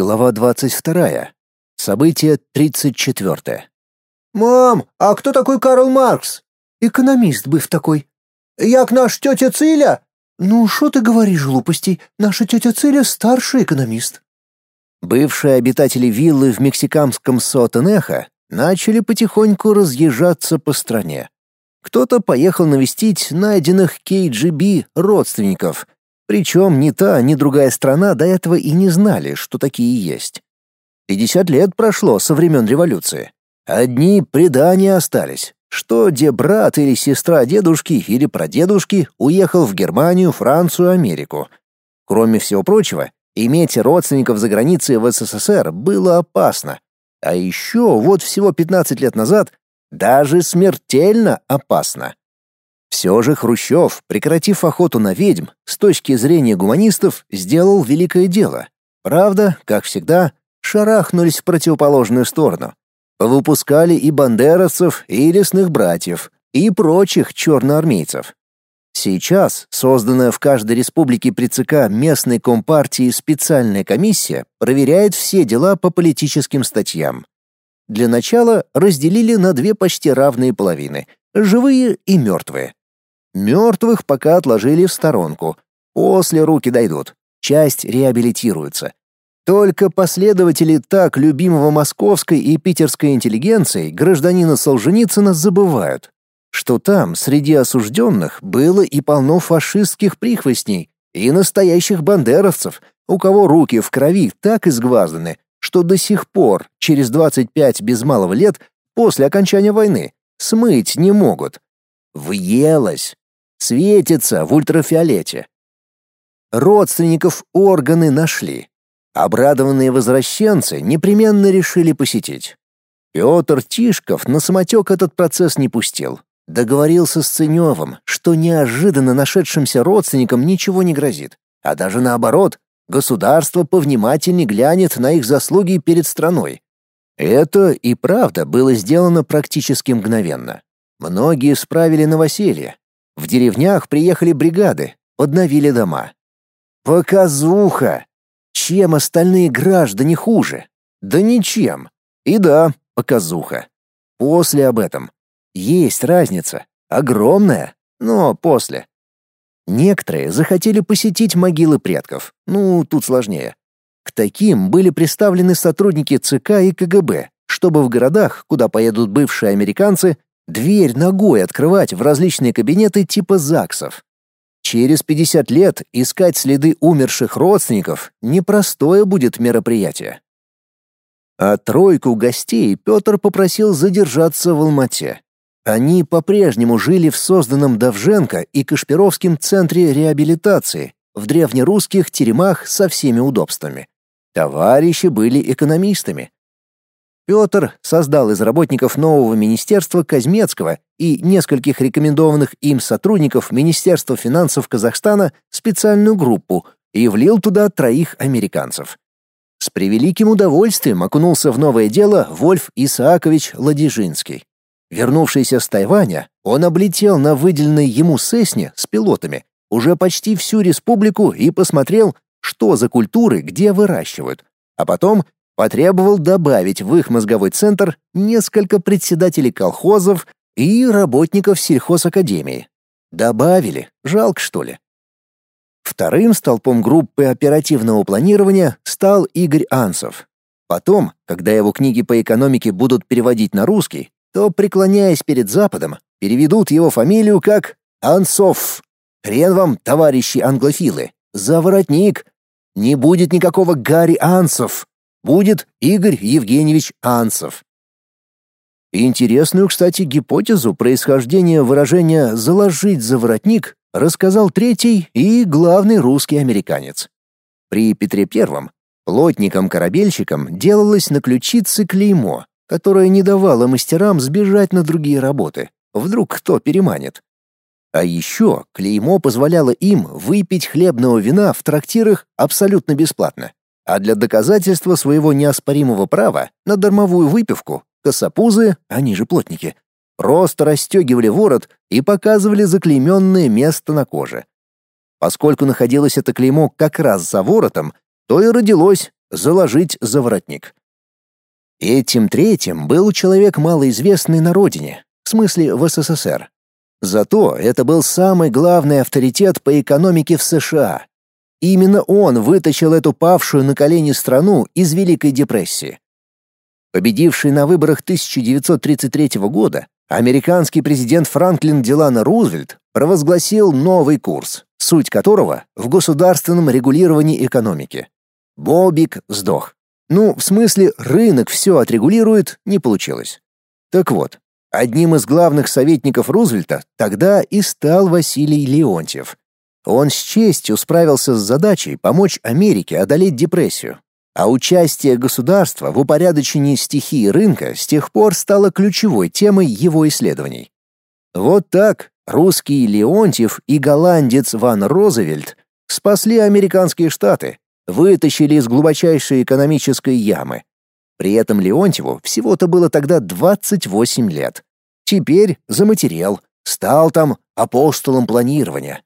Глава 22. Событие 34. «Мам, а кто такой Карл Маркс?» «Экономист быв такой». «Як наш тетя Циля?» «Ну, что ты говоришь глупостей? Наша тетя Циля старший экономист». Бывшие обитатели виллы в мексиканском Сотенехо начали потихоньку разъезжаться по стране. Кто-то поехал навестить найденных KGB родственников — причем ни та, ни другая страна до этого и не знали, что такие есть. 50 лет прошло со времен революции. Одни предания остались, что где брат или сестра дедушки или прадедушки уехал в Германию, Францию, Америку. Кроме всего прочего, иметь родственников за границей в СССР было опасно. А еще вот всего 15 лет назад даже смертельно опасно. Все же Хрущев, прекратив охоту на ведьм, с точки зрения гуманистов, сделал великое дело. Правда, как всегда, шарахнулись в противоположную сторону. Повыпускали и бандеровцев, и лесных братьев, и прочих черноармейцев. Сейчас созданная в каждой республике при ЦК местной компартии специальная комиссия проверяет все дела по политическим статьям. Для начала разделили на две почти равные половины — живые и мертвые. Мертвых пока отложили в сторонку. После руки дойдут. Часть реабилитируется. Только последователи так любимого московской и питерской интеллигенции гражданина Солженицына забывают, что там среди осужденных было и полно фашистских прихвостней и настоящих бандеровцев, у кого руки в крови так изгвазданы, что до сих пор, через 25 без малого лет после окончания войны, смыть не могут. Въелось. Светится в ультрафиолете. Родственников органы нашли. Обрадованные возвращенцы непременно решили посетить. Петр Тишков на самотек этот процесс не пустил. Договорился с Ценевым, что неожиданно нашедшимся родственникам ничего не грозит, а даже наоборот, государство повнимательнее глянет на их заслуги перед страной. Это и правда было сделано практически мгновенно. Многие справили новоселье, в деревнях приехали бригады, подновили дома. Показуха! Чем остальные граждане хуже? Да ничем. И да, показуха. После об этом. Есть разница. Огромная, но после. Некоторые захотели посетить могилы предков. Ну, тут сложнее. К таким были представлены сотрудники ЦК и КГБ, чтобы в городах, куда поедут бывшие американцы, Дверь ногой открывать в различные кабинеты типа ЗАГСов. Через 50 лет искать следы умерших родственников — непростое будет мероприятие. А тройку гостей Петр попросил задержаться в Алмате. Они по-прежнему жили в созданном Давженко и Кашпировским центре реабилитации, в древнерусских теремах со всеми удобствами. Товарищи были экономистами, Петр создал из работников нового министерства Казмецкого и нескольких рекомендованных им сотрудников Министерства финансов Казахстана специальную группу и влил туда троих американцев. С превеликим удовольствием окунулся в новое дело Вольф Исаакович Ладижинский. Вернувшийся с Тайваня, он облетел на выделенной ему Сесне с пилотами уже почти всю республику и посмотрел, что за культуры где выращивают, а потом потребовал добавить в их мозговой центр несколько председателей колхозов и работников сельхозакадемии. Добавили, жалко что ли. Вторым столпом группы оперативного планирования стал Игорь Анцев. Потом, когда его книги по экономике будут переводить на русский, то, преклоняясь перед Западом, переведут его фамилию как Анцов. Хрен вам, товарищи англофилы, за воротник. Не будет никакого Гарри Анцев будет Игорь Евгеньевич Анцев. Интересную, кстати, гипотезу происхождения выражения «заложить за воротник» рассказал третий и главный русский американец. При Петре Первом плотникам-корабельщикам делалось на ключице клеймо, которое не давало мастерам сбежать на другие работы, вдруг кто переманит. А еще клеймо позволяло им выпить хлебного вина в трактирах абсолютно бесплатно. А для доказательства своего неоспоримого права на дармовую выпивку косопузы, они же плотники, просто расстегивали ворот и показывали заклейменное место на коже. Поскольку находилось это клеймо как раз за воротом, то и родилось заложить за воротник. Этим третьим был человек малоизвестный на родине, в смысле в СССР. Зато это был самый главный авторитет по экономике в США. Именно он вытащил эту павшую на колени страну из Великой депрессии. Победивший на выборах 1933 года, американский президент Франклин Делано Рузвельт провозгласил новый курс, суть которого в государственном регулировании экономики. Бобик сдох. Ну, в смысле, рынок все отрегулирует, не получилось. Так вот, одним из главных советников Рузвельта тогда и стал Василий Леонтьев. Он с честью справился с задачей помочь Америке одолеть депрессию, а участие государства в упорядочении стихии рынка с тех пор стало ключевой темой его исследований. Вот так русский Леонтьев и голландец Ван Розевельт спасли американские штаты, вытащили из глубочайшей экономической ямы. При этом Леонтьеву всего-то было тогда 28 лет. Теперь заматерел, стал там апостолом планирования.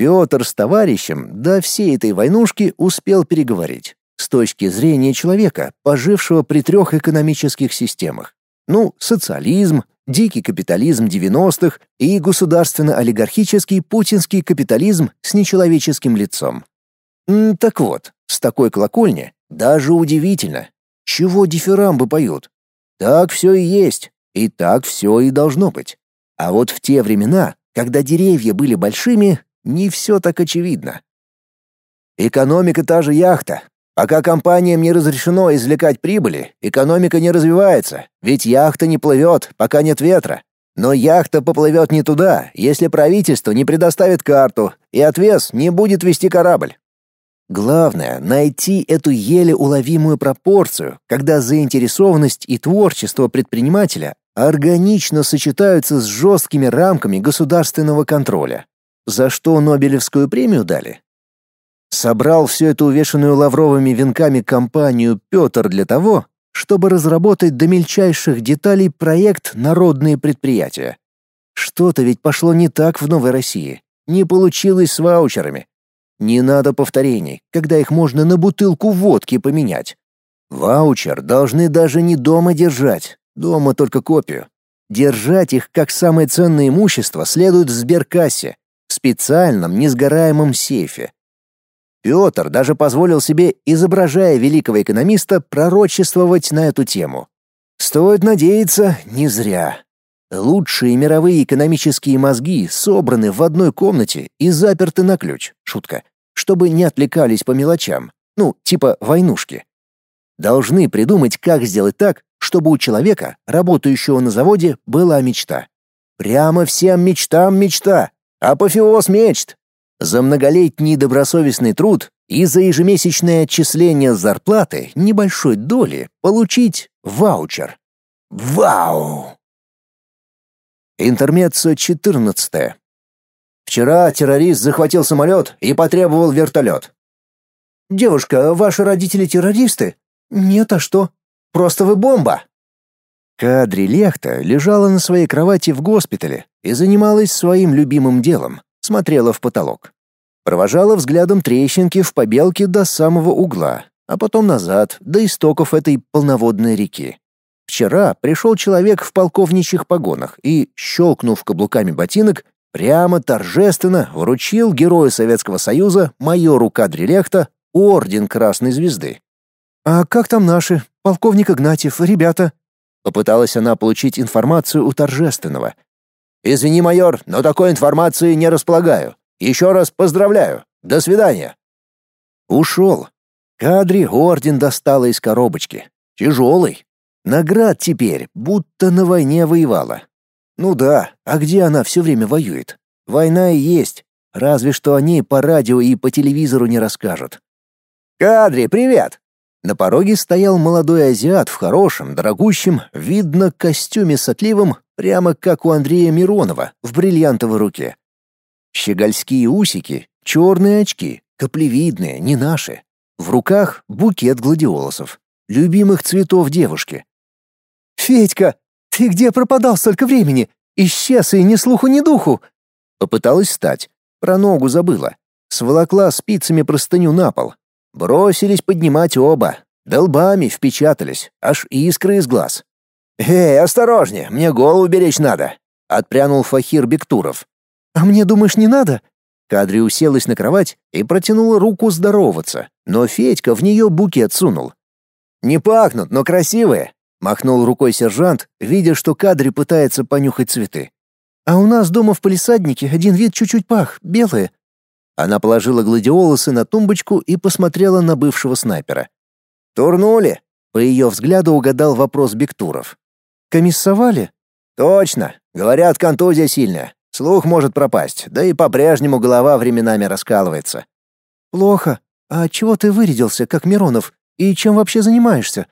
Петр с товарищем до всей этой войнушки успел переговорить с точки зрения человека, пожившего при трех экономических системах. Ну, социализм, дикий капитализм 90-х и государственно-олигархический путинский капитализм с нечеловеческим лицом. М так вот, с такой колокольни даже удивительно, чего дифирамбы поют. Так все и есть, и так все и должно быть. А вот в те времена, когда деревья были большими, не все так очевидно. Экономика та же яхта, Пока компаниям не разрешено извлекать прибыли, экономика не развивается, ведь яхта не плывет, пока нет ветра. Но яхта поплывет не туда, если правительство не предоставит карту, и отвес не будет вести корабль. Главное — найти эту еле уловимую пропорцию, когда заинтересованность и творчество предпринимателя органично сочетаются с жесткими рамками государственного контроля. За что Нобелевскую премию дали? Собрал всю эту увешанную лавровыми венками компанию Петр для того, чтобы разработать до мельчайших деталей проект «Народные предприятия». Что-то ведь пошло не так в Новой России. Не получилось с ваучерами. Не надо повторений, когда их можно на бутылку водки поменять. Ваучер должны даже не дома держать, дома только копию. Держать их как самое ценное имущество следует в сберкассе, в специальном несгораемом сейфе. Петр даже позволил себе, изображая великого экономиста, пророчествовать на эту тему. Стоит надеяться, не зря. Лучшие мировые экономические мозги собраны в одной комнате и заперты на ключ. Шутка. Чтобы не отвлекались по мелочам. Ну, типа войнушки. Должны придумать, как сделать так, чтобы у человека, работающего на заводе, была мечта. Прямо всем мечтам мечта. Апофеоз мечт. За многолетний добросовестный труд и за ежемесячное отчисление зарплаты небольшой доли получить ваучер. Вау! Интермеццо 14. Вчера террорист захватил самолет и потребовал вертолет. «Девушка, ваши родители террористы?» «Нет, а что? Просто вы бомба!» Кадри Лехта лежала на своей кровати в госпитале и занималась своим любимым делом смотрела в потолок. Провожала взглядом трещинки в побелке до самого угла, а потом назад, до истоков этой полноводной реки. Вчера пришел человек в полковничьих погонах и, щелкнув каблуками ботинок, прямо торжественно вручил герою Советского Союза майору Кадрилехта орден Красной Звезды. «А как там наши? Полковник Игнатьев, ребята?» Попыталась она получить информацию у торжественного, Извини, майор, но такой информации не располагаю. Еще раз поздравляю. До свидания. Ушел. Кадри орден достала из коробочки. Тяжелый. Наград теперь, будто на войне воевала. Ну да, а где она все время воюет? Война и есть. Разве что о ней по радио и по телевизору не расскажут. «Кадри, привет!» На пороге стоял молодой азиат в хорошем, дорогущем, видно, костюме с отливом, прямо как у Андрея Миронова в бриллиантовой руке. Щегольские усики, черные очки, каплевидные, не наши. В руках букет гладиолусов, любимых цветов девушки. «Федька, ты где пропадал столько времени? Исчез и ни слуху, ни духу!» Попыталась встать, про ногу забыла. Сволокла спицами простыню на пол. Бросились поднимать оба. Долбами впечатались, аж искры из глаз. «Эй, осторожнее, мне голову беречь надо!» — отпрянул Фахир Бектуров. «А мне, думаешь, не надо?» Кадри уселась на кровать и протянула руку здороваться, но Федька в нее букет сунул. «Не пахнут, но красивые!» — махнул рукой сержант, видя, что Кадри пытается понюхать цветы. «А у нас дома в палисаднике один вид чуть-чуть пах, белые». Она положила гладиолусы на тумбочку и посмотрела на бывшего снайпера. «Турнули?» — по ее взгляду угадал вопрос Бектуров. «Комиссовали?» «Точно. Говорят, контузия сильная. Слух может пропасть, да и по-прежнему голова временами раскалывается». «Плохо. А чего ты вырядился, как Миронов? И чем вообще занимаешься?»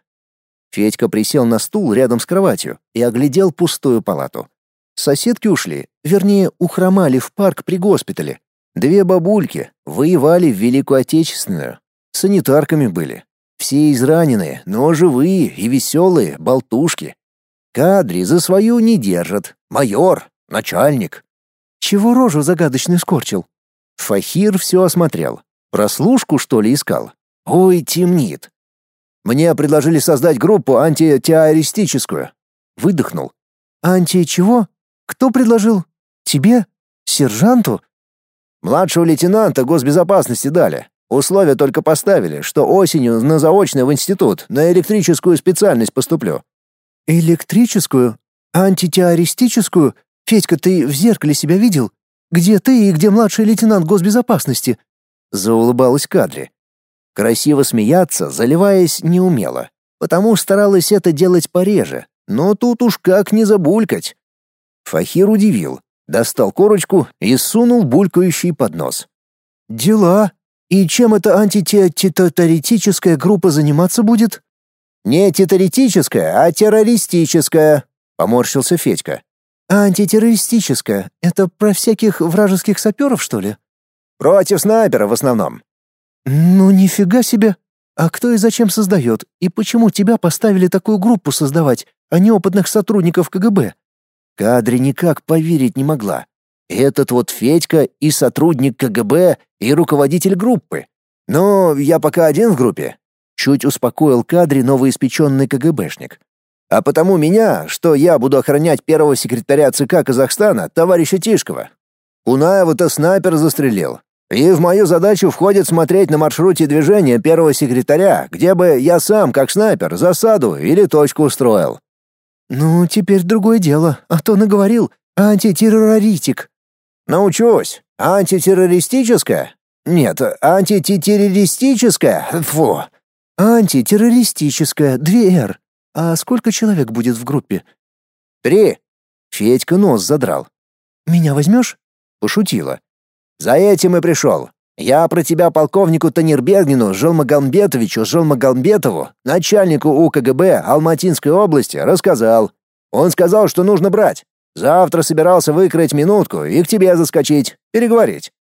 Федька присел на стул рядом с кроватью и оглядел пустую палату. Соседки ушли, вернее, ухромали в парк при госпитале. Две бабульки воевали в Великую Отечественную. Санитарками были. Все израненные, но живые и веселые, болтушки. Кадри за свою не держат. Майор, начальник. Чего рожу загадочную скорчил? Фахир все осмотрел. Прослушку, что ли, искал? Ой, темнит. Мне предложили создать группу антитеррористическую. Выдохнул. Анти чего? Кто предложил? Тебе? Сержанту? Младшего лейтенанта госбезопасности дали. Условия только поставили, что осенью на заочное в институт на электрическую специальность поступлю. Электрическую? Антитеррористическую? Федька, ты в зеркале себя видел? Где ты и где младший лейтенант госбезопасности? Заулыбалась Кадри. Красиво смеяться, заливаясь, не умела, потому старалась это делать пореже, но тут уж как не забулькать. Фахир удивил, достал корочку и сунул булькающий под нос. «Дела. И чем эта антитетитотаритическая группа заниматься будет?» «Не теоретическая, а террористическая», — поморщился Федька. «Антитеррористическая — это про всяких вражеских саперов, что ли?» «Против снайпера в основном». «Ну, нифига себе! А кто и зачем создает? И почему тебя поставили такую группу создавать, а не опытных сотрудников КГБ?» Кадри никак поверить не могла. Этот вот Федька и сотрудник КГБ, и руководитель группы. Но я пока один в группе. Чуть успокоил Кадри новоиспеченный КГБшник. А потому меня, что я буду охранять первого секретаря ЦК Казахстана, товарища Тишкова. Кунаева-то снайпер застрелил. И в мою задачу входит смотреть на маршруте движения первого секретаря, где бы я сам, как снайпер, засаду или точку устроил. «Ну, теперь другое дело, а то наговорил. Антитерроритик». «Научусь. Антитеррористическое? Нет, антитеррористическое? Фу». «Антитеррористическое, две «Р». А сколько человек будет в группе?» «Три». Федька нос задрал. «Меня возьмешь?» Пошутила. «За этим и пришел. Я про тебя полковнику Танирбергину Желмагамбетовичу Желмагамбетову, начальнику УКГБ Алматинской области, рассказал. Он сказал, что нужно брать. Завтра собирался выкроить минутку и к тебе заскочить, переговорить».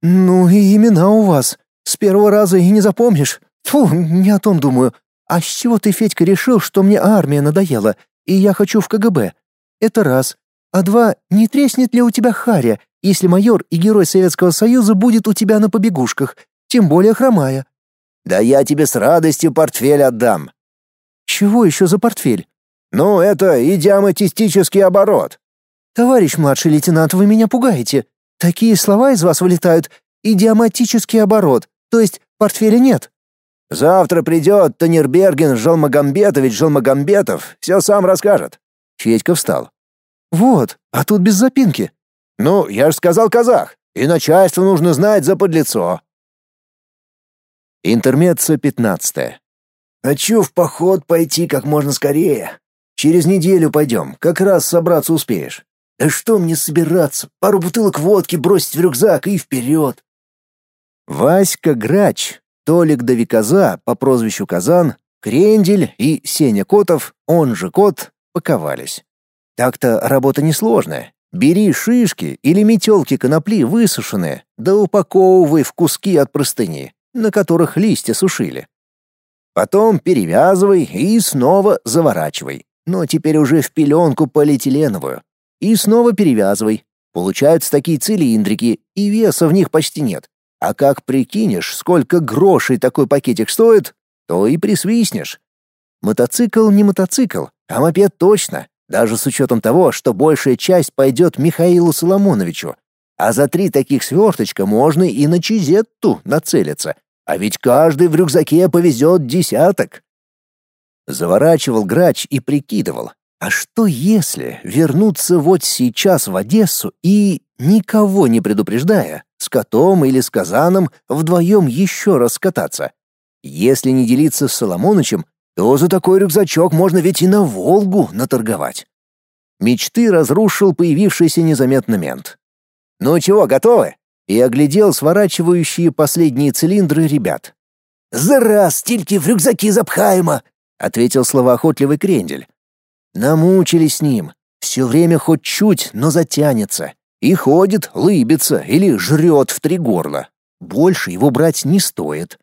«Ну и имена у вас. С первого раза и не запомнишь. Фу, не о том думаю. А с чего ты, Федька, решил, что мне армия надоела, и я хочу в КГБ? Это раз. А два, не треснет ли у тебя харя, если майор и герой Советского Союза будет у тебя на побегушках, тем более хромая. Да я тебе с радостью портфель отдам. Чего еще за портфель? Ну, это идиоматистический оборот. Товарищ младший лейтенант, вы меня пугаете. Такие слова из вас вылетают. Идиоматический оборот, то есть портфеля нет. Завтра придет Танирберген Жалмагамбетович Жалмагамбетов, все сам расскажет. Федька встал. Вот, а тут без запинки. Ну, я же сказал казах, и начальству нужно знать за подлецо. Интермеца 15. Хочу в поход пойти как можно скорее. Через неделю пойдем, как раз собраться успеешь. Да что мне собираться? Пару бутылок водки бросить в рюкзак и вперед. Васька Грач, Толик Давиказа по прозвищу Казан, Крендель и Сеня Котов, он же Кот, паковались. Так-то работа несложная, Бери шишки или метелки конопли высушенные, да упаковывай в куски от простыни, на которых листья сушили. Потом перевязывай и снова заворачивай, но теперь уже в пеленку полиэтиленовую. И снова перевязывай. Получаются такие цилиндрики, и веса в них почти нет. А как прикинешь, сколько грошей такой пакетик стоит, то и присвистнешь. Мотоцикл не мотоцикл, а мопед точно, даже с учетом того, что большая часть пойдет Михаилу Соломоновичу. А за три таких сверточка можно и на Чизетту нацелиться. А ведь каждый в рюкзаке повезет десяток. Заворачивал грач и прикидывал, а что если вернуться вот сейчас в Одессу и, никого не предупреждая, котом или с казаном вдвоем еще раз кататься? Если не делиться с Соломонычем, то за такой рюкзачок можно ведь и на Волгу наторговать. Мечты разрушил появившийся незаметно мент. «Ну чего, готовы?» И оглядел сворачивающие последние цилиндры ребят. «За раз, стильки в рюкзаки запхаемо!» — ответил словоохотливый крендель. Намучились с ним. Все время хоть чуть, но затянется. И ходит, лыбится или жрет в три горла. Больше его брать не стоит.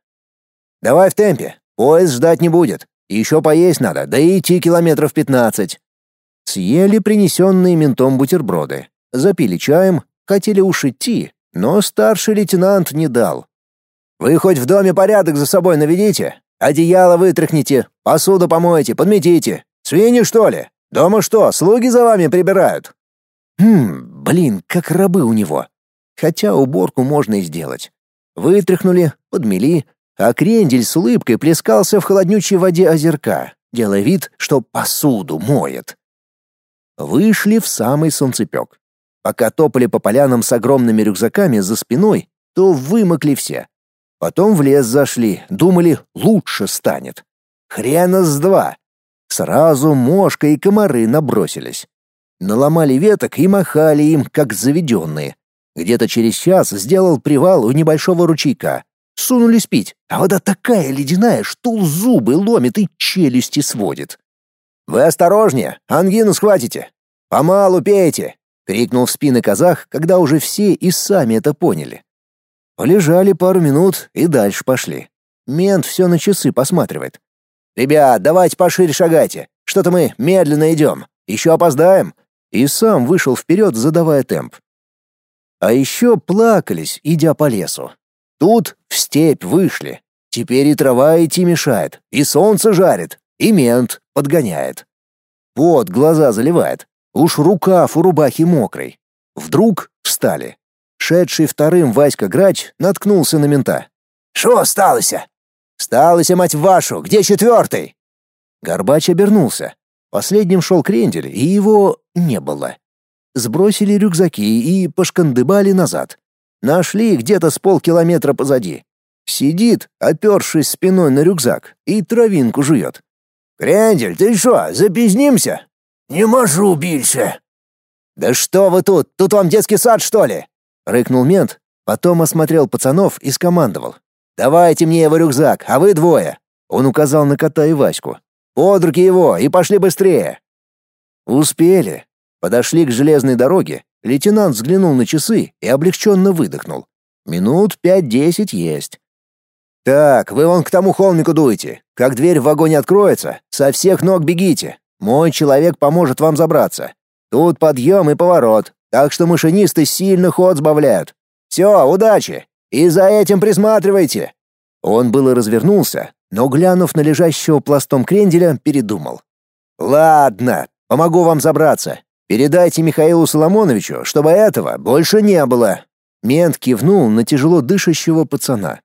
«Давай в темпе. Поезд ждать не будет. Еще поесть надо, да и идти километров пятнадцать». Съели принесенные ментом бутерброды. Запили чаем, хотели уж идти, но старший лейтенант не дал. «Вы хоть в доме порядок за собой наведите? Одеяло вытряхните, посуду помойте, подметите. Свиньи, что ли? Дома что, слуги за вами прибирают?» Хм, блин, как рабы у него. Хотя уборку можно и сделать. Вытряхнули, подмели, а крендель с улыбкой плескался в холоднючей воде озерка, делая вид, что посуду моет. Вышли в самый солнцепек. Пока топали по полянам с огромными рюкзаками за спиной, то вымокли все. Потом в лес зашли, думали, лучше станет. Хрена с два. Сразу мошка и комары набросились. Наломали веток и махали им, как заведенные. Где-то через час сделал привал у небольшого ручейка. Сунулись пить, а вода такая ледяная, что зубы ломит и челюсти сводит. «Вы осторожнее, ангину схватите! Помалу пейте!» — крикнул в спины казах, когда уже все и сами это поняли. Полежали пару минут и дальше пошли. Мент все на часы посматривает. «Ребят, давайте пошире шагайте. Что-то мы медленно идем. Еще опоздаем». И сам вышел вперед, задавая темп. А еще плакались, идя по лесу. Тут в степь вышли. Теперь и трава идти мешает, и солнце жарит, и мент подгоняет. Вот глаза заливает. Уж рукав у рубахи мокрый. Вдруг встали. Шедший вторым Васька Грач наткнулся на мента. «Шо осталось?» «Сталося, мать вашу, где четвертый?» Горбач обернулся. Последним шел крендель, и его не было. Сбросили рюкзаки и пошкандыбали назад. Нашли где-то с полкилометра позади. Сидит, опершись спиной на рюкзак, и травинку жует. «Крендель, ты что, запизнимся?» «Не можу більше». «Да что вы тут? Тут вам детский сад, что ли?» — рыкнул мент, потом осмотрел пацанов и скомандовал. «Давайте мне его рюкзак, а вы двое!» Он указал на кота и Ваську. «Под руки его и пошли быстрее!» Успели. Подошли к железной дороге, лейтенант взглянул на часы и облегченно выдохнул. Минут пять-десять есть. «Так, вы вон к тому холмику дуете. Как дверь в вагоне откроется, со всех ног бегите. Мой человек поможет вам забраться. Тут подъем и поворот, так что машинисты сильно ход сбавляют. Все, удачи!» И за этим присматривайте!» Он было развернулся, но, глянув на лежащего пластом кренделя, передумал. «Ладно, помогу вам забраться. Передайте Михаилу Соломоновичу, чтобы этого больше не было». Мент кивнул на тяжело дышащего пацана.